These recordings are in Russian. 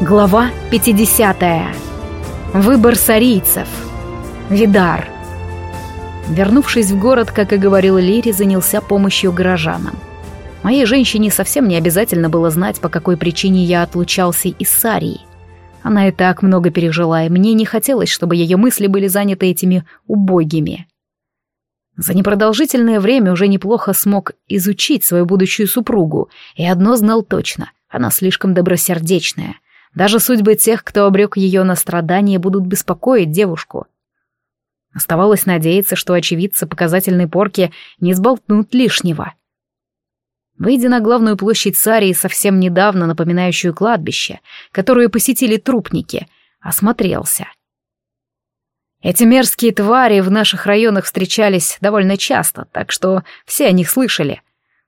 Глава 50. Выбор сарийцев. Видар. Вернувшись в город, как и говорил Лири, занялся помощью горожанам. Моей женщине совсем не обязательно было знать, по какой причине я отлучался из Сарии. Она и так много пережила, и мне не хотелось, чтобы ее мысли были заняты этими убогими. За непродолжительное время уже неплохо смог изучить свою будущую супругу, и одно знал точно — она слишком добросердечная. Даже судьбы тех, кто обрек ее на страдания, будут беспокоить девушку. Оставалось надеяться, что очевидцы показательной порки не сболтнут лишнего — Выйдя на главную площадь Сарии, совсем недавно напоминающую кладбище, которое посетили трупники, осмотрелся. Эти мерзкие твари в наших районах встречались довольно часто, так что все о них слышали.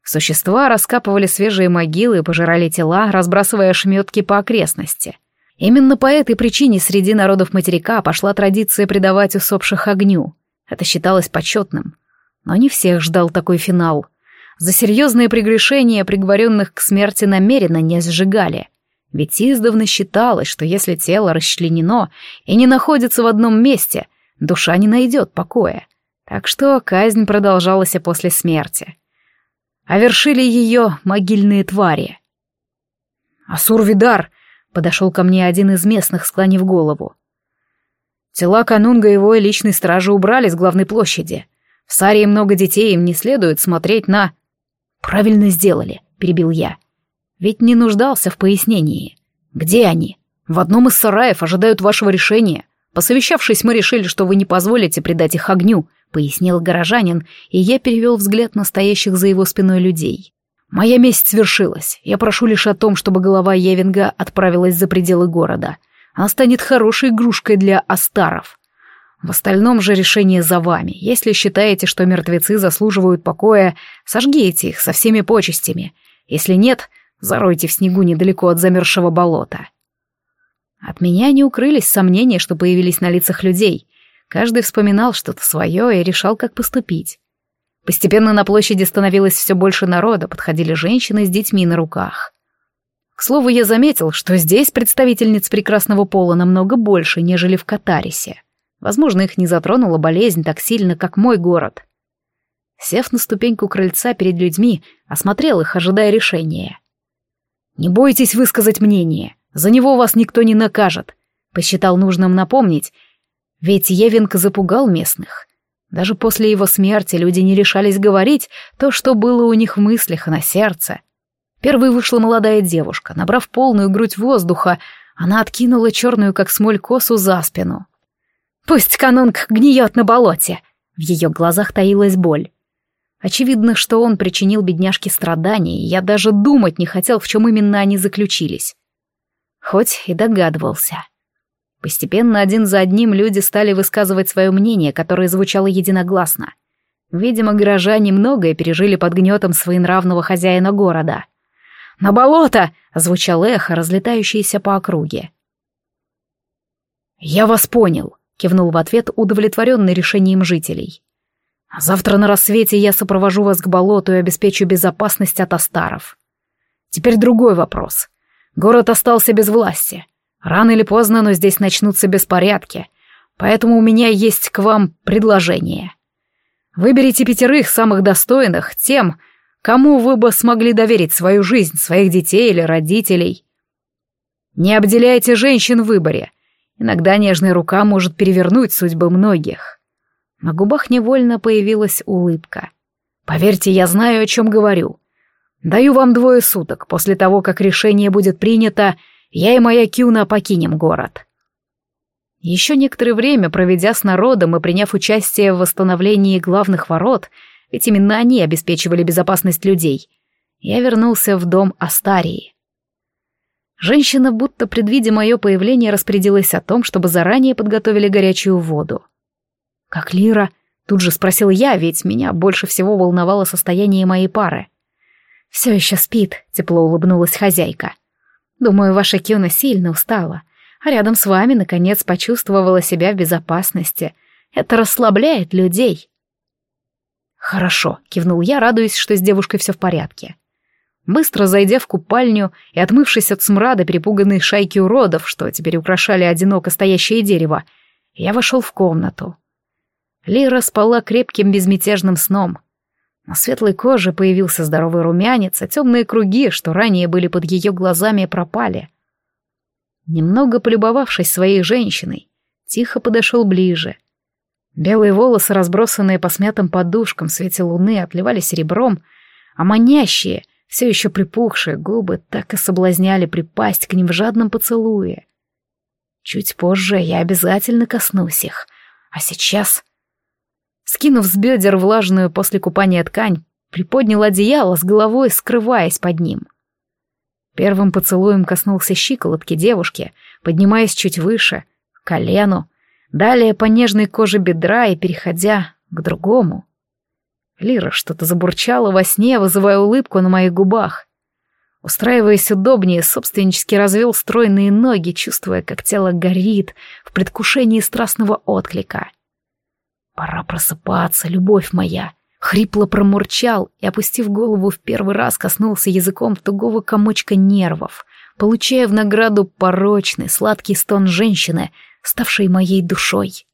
Существа раскапывали свежие могилы и пожирали тела, разбрасывая ошметки по окрестности. Именно по этой причине среди народов материка пошла традиция предавать усопших огню. Это считалось почетным. Но не всех ждал такой финал — за серьезные прегрешения приговоренных к смерти намеренно не сжигали. Ведь издавна считалось, что если тело расчленено и не находится в одном месте, душа не найдет покоя. Так что казнь продолжалась и после смерти. А вершили ее могильные твари. «Асур-Видар!» — подошел ко мне один из местных, склонив голову. Тела канунга и его личной стражи убрали с главной площади. В Сарии много детей, им не следует смотреть на... «Правильно сделали», — перебил я. «Ведь не нуждался в пояснении. Где они? В одном из сараев ожидают вашего решения. Посовещавшись, мы решили, что вы не позволите предать их огню», — пояснил горожанин, и я перевел взгляд на стоящих за его спиной людей. «Моя месть свершилась. Я прошу лишь о том, чтобы голова Евинга отправилась за пределы города. Она станет хорошей игрушкой для астаров. В остальном же решение за вами. Если считаете, что мертвецы заслуживают покоя, сожгите их со всеми почестями. Если нет, заройте в снегу недалеко от замерзшего болота. От меня не укрылись сомнения, что появились на лицах людей. Каждый вспоминал что-то свое и решал, как поступить. Постепенно на площади становилось все больше народа, подходили женщины с детьми на руках. К слову, я заметил, что здесь представительниц прекрасного пола намного больше, нежели в Катарисе. Возможно, их не затронула болезнь так сильно, как мой город. Сев на ступеньку крыльца перед людьми, осмотрел их, ожидая решения. «Не бойтесь высказать мнение, за него вас никто не накажет», — посчитал нужным напомнить, ведь Евинг запугал местных. Даже после его смерти люди не решались говорить то, что было у них в мыслях и на сердце. Первой вышла молодая девушка, набрав полную грудь воздуха, она откинула черную, как смоль, косу за спину. Пусть канунг гниет на болоте. В ее глазах таилась боль. Очевидно, что он причинил бедняжке страдания, и я даже думать не хотел, в чем именно они заключились. Хоть и догадывался. Постепенно один за одним люди стали высказывать свое мнение, которое звучало единогласно. Видимо, горожане многое пережили под гнетом своенравного хозяина города. «На болото!» — звучало эхо, разлетающееся по округе. «Я вас понял», кивнул в ответ, удовлетворенный решением жителей. «Завтра на рассвете я сопровожу вас к болоту и обеспечу безопасность от астаров. Теперь другой вопрос. Город остался без власти. Рано или поздно, но здесь начнутся беспорядки, поэтому у меня есть к вам предложение. Выберите пятерых самых достойных, тем, кому вы бы смогли доверить свою жизнь, своих детей или родителей. Не обделяйте женщин в выборе — Иногда нежная рука может перевернуть судьбы многих. На губах невольно появилась улыбка. «Поверьте, я знаю, о чем говорю. Даю вам двое суток. После того, как решение будет принято, я и моя Кюна покинем город». Еще некоторое время, проведя с народом и приняв участие в восстановлении главных ворот, ведь именно они обеспечивали безопасность людей, я вернулся в дом Астарии. Женщина, будто предвидя мое появление, распорядилась о том, чтобы заранее подготовили горячую воду. «Как Лира?» — тут же спросил я, ведь меня больше всего волновало состояние моей пары. «Все еще спит», — тепло улыбнулась хозяйка. «Думаю, ваша Кюна сильно устала, а рядом с вами, наконец, почувствовала себя в безопасности. Это расслабляет людей». «Хорошо», — кивнул я, радуясь, что с девушкой все в порядке. Быстро зайдя в купальню и отмывшись от смрада перепуганной шайки уродов, что теперь украшали одиноко стоящее дерево, я вошел в комнату. Лира спала крепким безмятежным сном. На светлой коже появился здоровый румянец, а темные круги, что ранее были под ее глазами, пропали. Немного полюбовавшись своей женщиной, тихо подошел ближе. Белые волосы, разбросанные по смятым подушкам в свете луны, отливали серебром, а манящие, все еще припухшие губы так и соблазняли припасть к ним в жадном поцелуе. Чуть позже я обязательно коснусь их, а сейчас... Скинув с бедер влажную после купания ткань, приподнял одеяло с головой, скрываясь под ним. Первым поцелуем коснулся щиколотки девушки, поднимаясь чуть выше, к колену, далее по нежной коже бедра и переходя к другому. Лира что-то забурчала во сне, вызывая улыбку на моих губах. Устраиваясь удобнее, собственнически развел стройные ноги, чувствуя, как тело горит в предвкушении страстного отклика. «Пора просыпаться, любовь моя!» Хрипло промурчал и, опустив голову, в первый раз коснулся языком тугого комочка нервов, получая в награду порочный, сладкий стон женщины, ставшей моей душой.